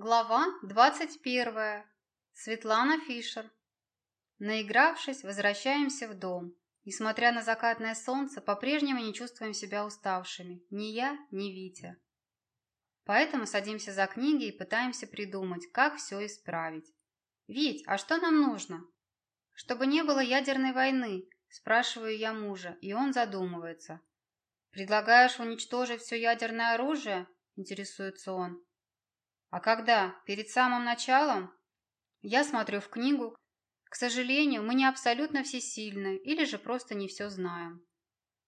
Глава 21. Светлана Фишер. Наигравшись, возвращаемся в дом. Несмотря на закатное солнце, по-прежнему не чувствуем себя уставшими. Ни я, ни Витя. Поэтому садимся за книги и пытаемся придумать, как все исправить. «Вить, а что нам нужно?» «Чтобы не было ядерной войны», – спрашиваю я мужа, и он задумывается. «Предлагаешь уничтожить все ядерное оружие?» – интересуется он. А когда? Перед самым началом? Я смотрю в книгу. К сожалению, мы не абсолютно всесильны или же просто не все знаем.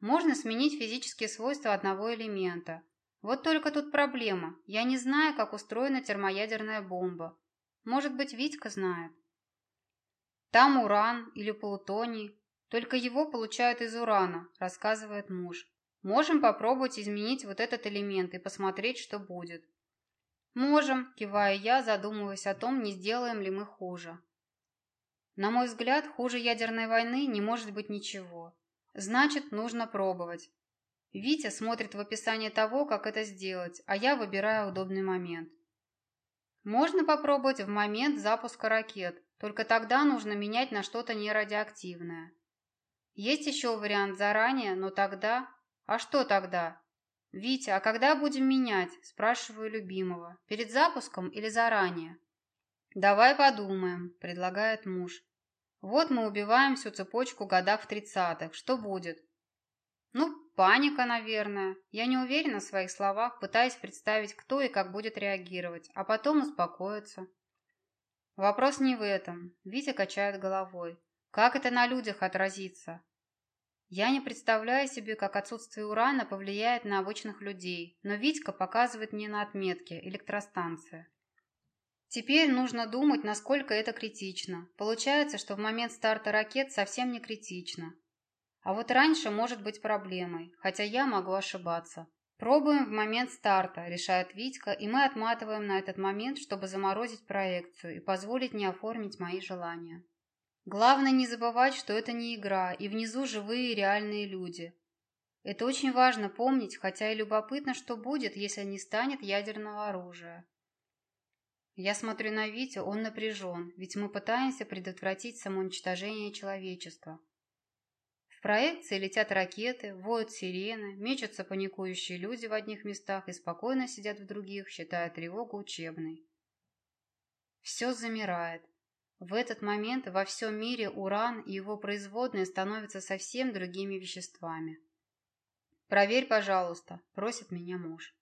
Можно сменить физические свойства одного элемента. Вот только тут проблема. Я не знаю, как устроена термоядерная бомба. Может быть, Витька знает. Там уран или плутоний. Только его получают из урана, рассказывает муж. Можем попробовать изменить вот этот элемент и посмотреть, что будет. «Можем», – киваю я, задумываясь о том, не сделаем ли мы хуже. На мой взгляд, хуже ядерной войны не может быть ничего. Значит, нужно пробовать. Витя смотрит в описание того, как это сделать, а я выбираю удобный момент. Можно попробовать в момент запуска ракет, только тогда нужно менять на что-то нерадиоактивное. Есть еще вариант заранее, но тогда... А что тогда? «Витя, а когда будем менять?» – спрашиваю любимого. «Перед запуском или заранее?» «Давай подумаем», – предлагает муж. «Вот мы убиваем всю цепочку годах в тридцатых. Что будет?» «Ну, паника, наверное. Я не уверена в своих словах, пытаясь представить, кто и как будет реагировать, а потом успокоиться». «Вопрос не в этом», – Витя качает головой. «Как это на людях отразится?» Я не представляю себе, как отсутствие урана повлияет на обычных людей, но Витька показывает мне на отметке электростанция. Теперь нужно думать, насколько это критично. Получается, что в момент старта ракет совсем не критично. А вот раньше может быть проблемой, хотя я могу ошибаться. Пробуем в момент старта, решает Витька, и мы отматываем на этот момент, чтобы заморозить проекцию и позволить не оформить мои желания. Главное не забывать, что это не игра, и внизу живые реальные люди. Это очень важно помнить, хотя и любопытно, что будет, если не станет ядерного оружия. Я смотрю на Витю, он напряжен, ведь мы пытаемся предотвратить самоуничтожение человечества. В проекции летят ракеты, воют сирены, мечутся паникующие люди в одних местах и спокойно сидят в других, считая тревогу учебной. Все замирает. В этот момент во всем мире уран и его производные становятся совсем другими веществами. «Проверь, пожалуйста», – просит меня муж.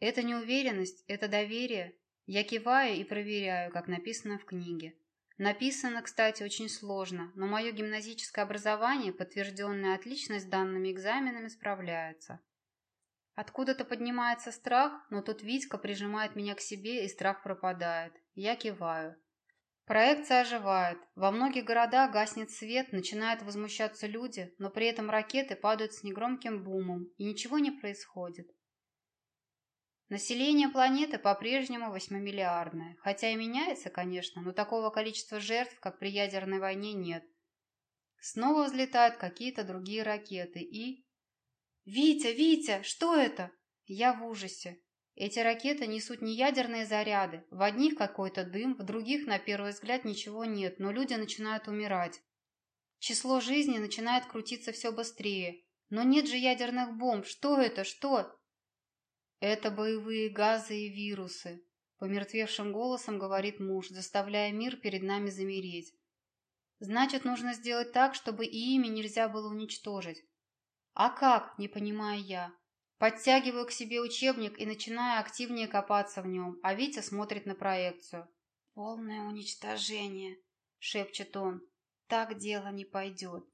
Это неуверенность, это доверие. Я киваю и проверяю, как написано в книге. Написано, кстати, очень сложно, но мое гимназическое образование, подтвержденное отлично данными экзаменами, справляется. Откуда-то поднимается страх, но тут Витька прижимает меня к себе, и страх пропадает. Я киваю. Проекция оживает. Во многих городах гаснет свет, начинают возмущаться люди, но при этом ракеты падают с негромким бумом, и ничего не происходит. Население планеты по-прежнему восьмимиллиардное, хотя и меняется, конечно, но такого количества жертв, как при ядерной войне, нет. Снова взлетают какие-то другие ракеты и... «Витя, Витя, что это?» Я в ужасе. Эти ракеты несут не ядерные заряды. В одних какой-то дым, в других, на первый взгляд, ничего нет, но люди начинают умирать. Число жизни начинает крутиться все быстрее. Но нет же ядерных бомб. Что это? Что? Это боевые газы и вирусы. Помертвевшим голосом говорит муж, заставляя мир перед нами замереть. Значит, нужно сделать так, чтобы и ими нельзя было уничтожить. А как, не понимаю я. Подтягиваю к себе учебник и начинаю активнее копаться в нем, а Витя смотрит на проекцию. «Полное уничтожение», — шепчет он. «Так дело не пойдет».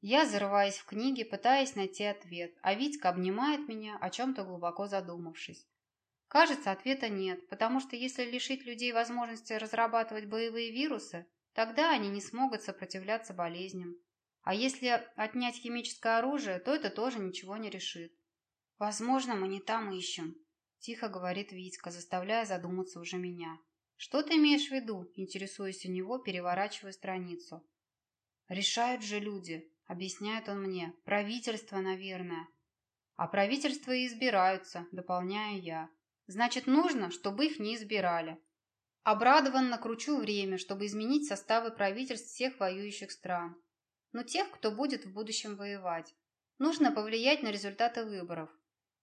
Я зарываюсь в книги, пытаясь найти ответ, а Витька обнимает меня, о чем-то глубоко задумавшись. Кажется, ответа нет, потому что если лишить людей возможности разрабатывать боевые вирусы, тогда они не смогут сопротивляться болезням. А если отнять химическое оружие, то это тоже ничего не решит. «Возможно, мы не там ищем», – тихо говорит Витька, заставляя задуматься уже меня. «Что ты имеешь в виду?» – интересуясь у него, переворачивая страницу. «Решают же люди», – объясняет он мне. «Правительство, наверное». «А правительства и избираются», – дополняю я. Значит, нужно, чтобы их не избирали. Обрадованно кручу время, чтобы изменить составы правительств всех воюющих стран. Но тех, кто будет в будущем воевать. Нужно повлиять на результаты выборов.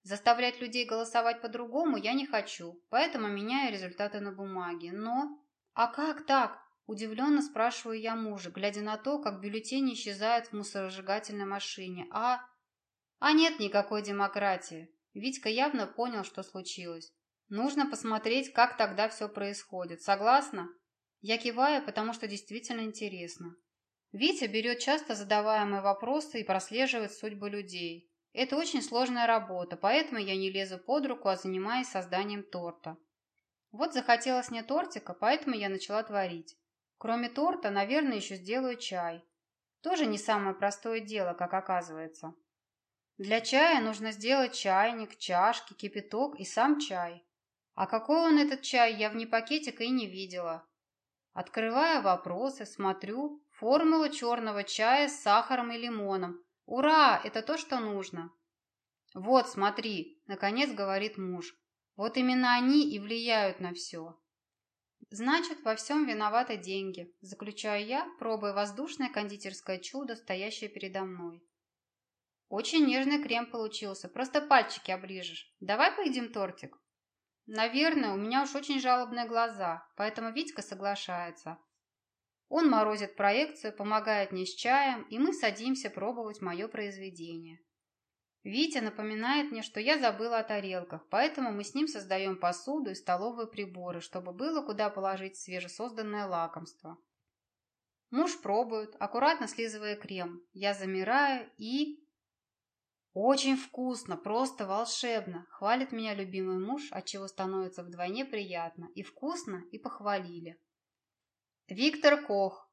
Заставлять людей голосовать по-другому я не хочу, поэтому меняю результаты на бумаге. Но... А как так? Удивленно спрашиваю я мужа, глядя на то, как бюллетени исчезают в мусоросжигательной машине. А... А нет никакой демократии. Витька явно понял, что случилось. Нужно посмотреть, как тогда все происходит. Согласна? Я киваю, потому что действительно интересно. Витя берет часто задаваемые вопросы и прослеживает судьбы людей. Это очень сложная работа, поэтому я не лезу под руку, а занимаюсь созданием торта. Вот захотелось мне тортика, поэтому я начала творить. Кроме торта, наверное, еще сделаю чай. Тоже не самое простое дело, как оказывается. Для чая нужно сделать чайник, чашки, кипяток и сам чай. А какой он этот чай, я вне пакетика и не видела. Открывая вопросы, смотрю, формула черного чая с сахаром и лимоном. Ура, это то, что нужно. Вот, смотри, наконец говорит муж. Вот именно они и влияют на все. Значит, во всем виноваты деньги, заключаю я, пробуя воздушное кондитерское чудо, стоящее передо мной. Очень нежный крем получился, просто пальчики оближешь. Давай поедим тортик. Наверное, у меня уж очень жалобные глаза, поэтому Витька соглашается. Он морозит проекцию, помогает мне с чаем, и мы садимся пробовать мое произведение. Витя напоминает мне, что я забыла о тарелках, поэтому мы с ним создаем посуду и столовые приборы, чтобы было куда положить свежесозданное лакомство. Муж пробует, аккуратно слизывая крем. Я замираю и... «Очень вкусно, просто волшебно!» – хвалит меня любимый муж, от чего становится вдвойне приятно. И вкусно, и похвалили. Виктор Кох.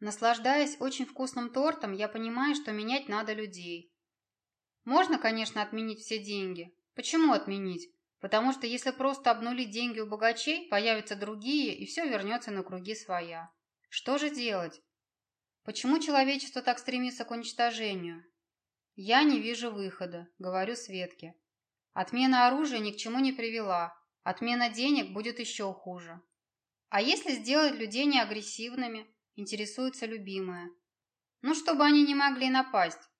Наслаждаясь очень вкусным тортом, я понимаю, что менять надо людей. Можно, конечно, отменить все деньги. Почему отменить? Потому что если просто обнулить деньги у богачей, появятся другие, и все вернется на круги своя. Что же делать? Почему человечество так стремится к уничтожению? Я не вижу выхода, говорю Светке. Отмена оружия ни к чему не привела. Отмена денег будет еще хуже. А если сделать людей неагрессивными, интересуется любимая. Ну, чтобы они не могли напасть.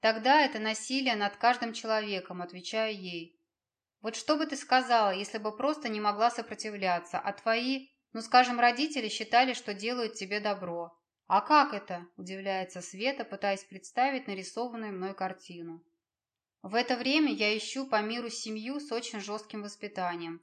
Тогда это насилие над каждым человеком, отвечаю ей. Вот что бы ты сказала, если бы просто не могла сопротивляться, а твои, ну, скажем, родители считали, что делают тебе добро. А как это? Удивляется Света, пытаясь представить нарисованную мной картину. В это время я ищу по миру семью с очень жестким воспитанием.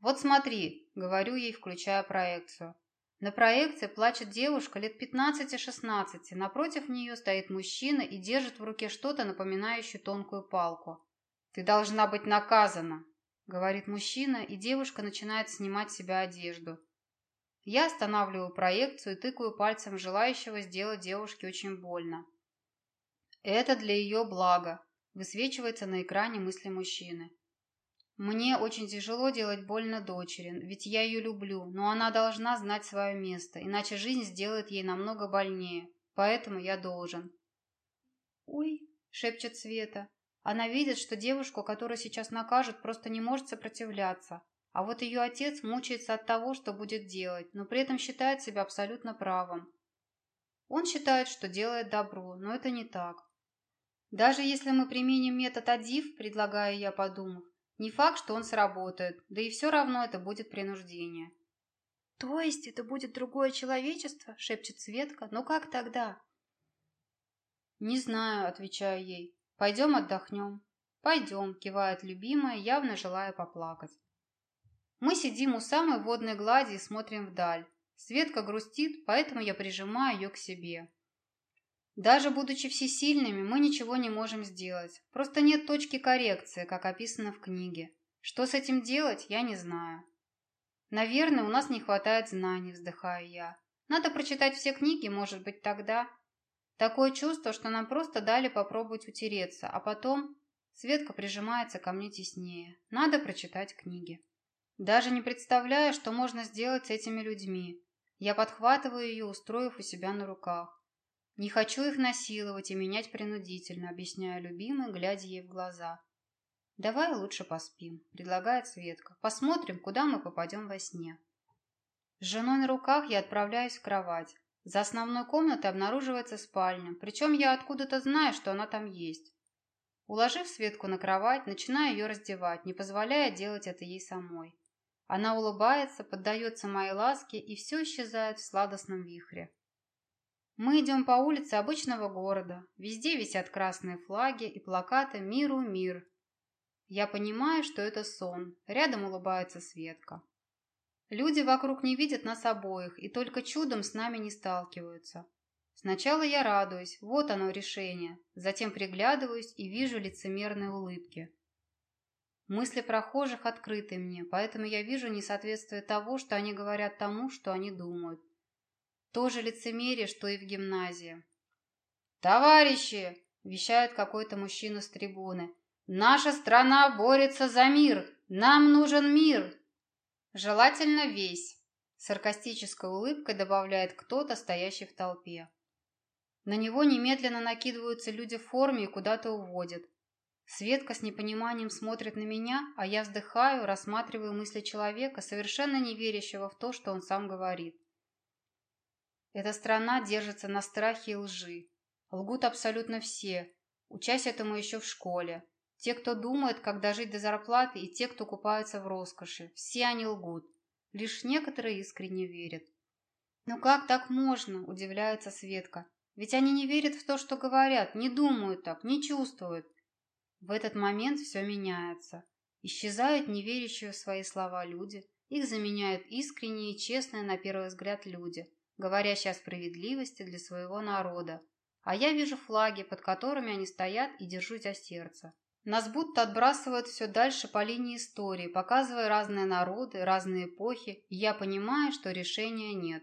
Вот смотри, говорю ей, включая проекцию. На проекции плачет девушка лет 15-16, напротив нее стоит мужчина и держит в руке что-то, напоминающее тонкую палку. «Ты должна быть наказана», — говорит мужчина, и девушка начинает снимать с себя одежду. Я останавливаю проекцию и тыкаю пальцем желающего сделать девушке очень больно. «Это для ее блага», — высвечивается на экране мысли мужчины. Мне очень тяжело делать больно дочери, ведь я ее люблю, но она должна знать свое место, иначе жизнь сделает ей намного больнее, поэтому я должен. «Ой», — шепчет Света. Она видит, что девушку, которую сейчас накажут, просто не может сопротивляться. А вот ее отец мучается от того, что будет делать, но при этом считает себя абсолютно правым. Он считает, что делает добро, но это не так. Даже если мы применим метод АДИВ, предлагаю я, подумав, не факт, что он сработает, да и все равно это будет принуждение. «То есть это будет другое человечество?» – шепчет Светка. «Но как тогда?» «Не знаю», – отвечаю ей. «Пойдем отдохнем». «Пойдем», – кивает любимая, явно желая поплакать. Мы сидим у самой водной глади и смотрим вдаль. Светка грустит, поэтому я прижимаю ее к себе. Даже будучи всесильными, мы ничего не можем сделать. Просто нет точки коррекции, как описано в книге. Что с этим делать, я не знаю. Наверное, у нас не хватает знаний, вздыхаю я. Надо прочитать все книги, может быть, тогда. Такое чувство, что нам просто дали попробовать утереться, а потом Светка прижимается ко мне теснее. Надо прочитать книги. Даже не представляю, что можно сделать с этими людьми. Я подхватываю ее, устроив у себя на руках. Не хочу их насиловать и менять принудительно, объясняю любимой, глядя ей в глаза. «Давай лучше поспим», — предлагает Светка. «Посмотрим, куда мы попадем во сне». С женой на руках я отправляюсь в кровать. За основной комнатой обнаруживается спальня, причем я откуда-то знаю, что она там есть. Уложив Светку на кровать, начинаю ее раздевать, не позволяя делать это ей самой. Она улыбается, поддается моей ласке, и все исчезает в сладостном вихре. Мы идем по улице обычного города. Везде висят красные флаги и плакаты «Миру мир». Я понимаю, что это сон. Рядом улыбается Светка. Люди вокруг не видят нас обоих и только чудом с нами не сталкиваются. Сначала я радуюсь, вот оно решение. Затем приглядываюсь и вижу лицемерные улыбки. Мысли прохожих открыты мне, поэтому я вижу несоответствие того, что они говорят тому, что они думают. То же лицемерие, что и в гимназии. «Товарищи!» – вещает какой-то мужчина с трибуны. «Наша страна борется за мир! Нам нужен мир!» «Желательно весь!» – саркастической улыбкой добавляет кто-то, стоящий в толпе. На него немедленно накидываются люди в форме и куда-то уводят. Светка с непониманием смотрит на меня, а я вздыхаю, рассматриваю мысли человека, совершенно не верящего в то, что он сам говорит. Эта страна держится на страхе и лжи. Лгут абсолютно все, учась этому еще в школе. Те, кто думает, как дожить до зарплаты, и те, кто купаются в роскоши. Все они лгут. Лишь некоторые искренне верят. «Ну как так можно?» – удивляется Светка. «Ведь они не верят в то, что говорят, не думают так, не чувствуют. В этот момент все меняется. Исчезают неверящие в свои слова люди, их заменяют искренние и честные на первый взгляд люди, говорящие о справедливости для своего народа. А я вижу флаги, под которыми они стоят и держусь за сердце. Нас будто отбрасывают все дальше по линии истории, показывая разные народы, разные эпохи, и я понимаю, что решения нет.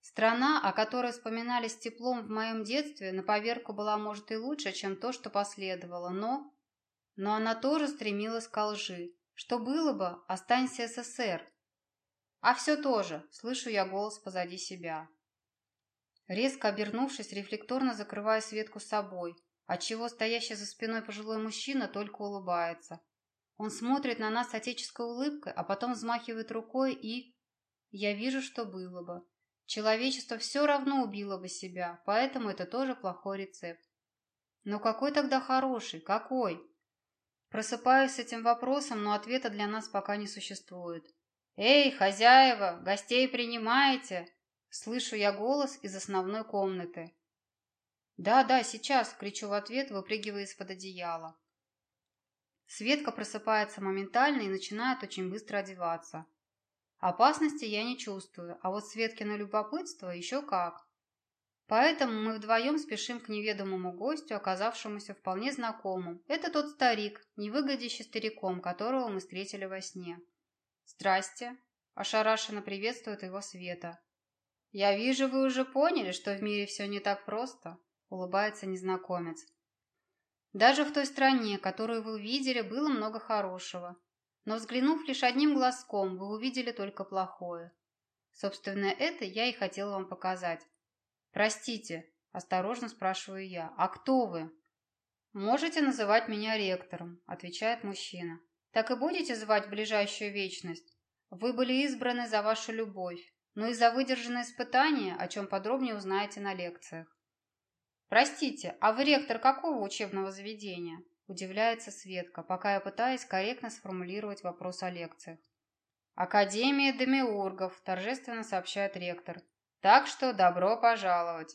Страна, о которой вспоминали с теплом в моем детстве, на поверку была, может, и лучше, чем то, что последовало, но но она тоже стремилась к лжи. Что было бы, останься СССР. А все тоже, слышу я голос позади себя. Резко обернувшись, рефлекторно закрываю Светку собой, отчего стоящий за спиной пожилой мужчина только улыбается. Он смотрит на нас с отеческой улыбкой, а потом взмахивает рукой и... Я вижу, что было бы. Человечество все равно убило бы себя, поэтому это тоже плохой рецепт. Но какой тогда хороший? Какой? Просыпаюсь с этим вопросом, но ответа для нас пока не существует. «Эй, хозяева, гостей принимаете?» Слышу я голос из основной комнаты. «Да, да, сейчас!» — кричу в ответ, выпрыгивая из-под одеяла. Светка просыпается моментально и начинает очень быстро одеваться. Опасности я не чувствую, а вот Светкино любопытство еще как. Поэтому мы вдвоем спешим к неведомому гостю, оказавшемуся вполне знакомым. Это тот старик, невыглядящий стариком, которого мы встретили во сне. «Здрасте!» – ошарашенно приветствует его Света. «Я вижу, вы уже поняли, что в мире все не так просто», – улыбается незнакомец. «Даже в той стране, которую вы увидели, было много хорошего. Но взглянув лишь одним глазком, вы увидели только плохое. Собственно, это я и хотел вам показать. «Простите», – осторожно спрашиваю я, – «а кто вы?» «Можете называть меня ректором», – отвечает мужчина. «Так и будете звать ближайшую вечность? Вы были избраны за вашу любовь, но и за выдержанное испытание, о чем подробнее узнаете на лекциях». «Простите, а вы ректор какого учебного заведения?» – удивляется Светка, пока я пытаюсь корректно сформулировать вопрос о лекциях. «Академия Демиургов», – торжественно сообщает ректор. Так что добро пожаловать.